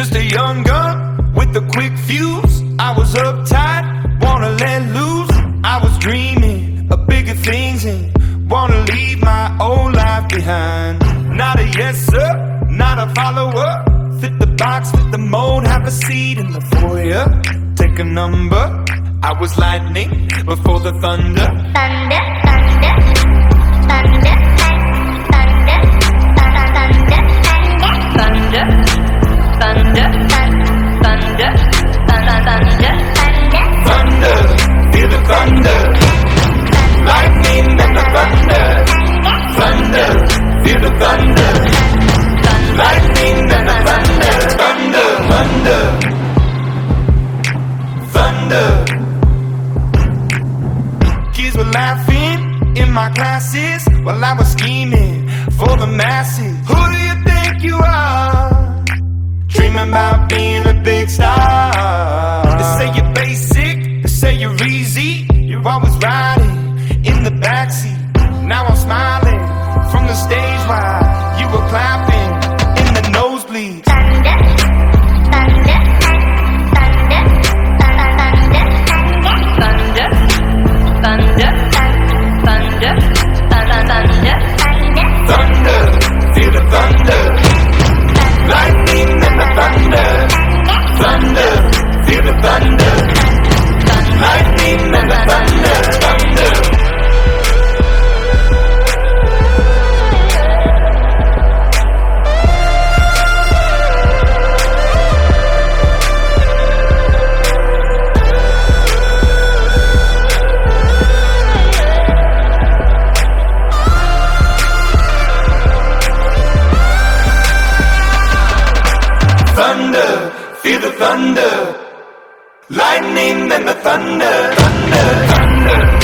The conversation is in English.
Just a young gun with a quick fuse. I was uptight, wanna let loose. I was dreaming of bigger things and wanna leave my old life behind. Not a yes sir, not a follower. Fit the box, fit the mold, have a seat in the foyer. Take a number. I was lightning before the thunder. thunder, Kids were laughing in my classes while I was scheming for the masses. Who do you think you are? Dreaming about being a big star. They say you're basic, they say you're easy. You're always riding feel the thunder. Lightning and the thunder, thunder, thunder,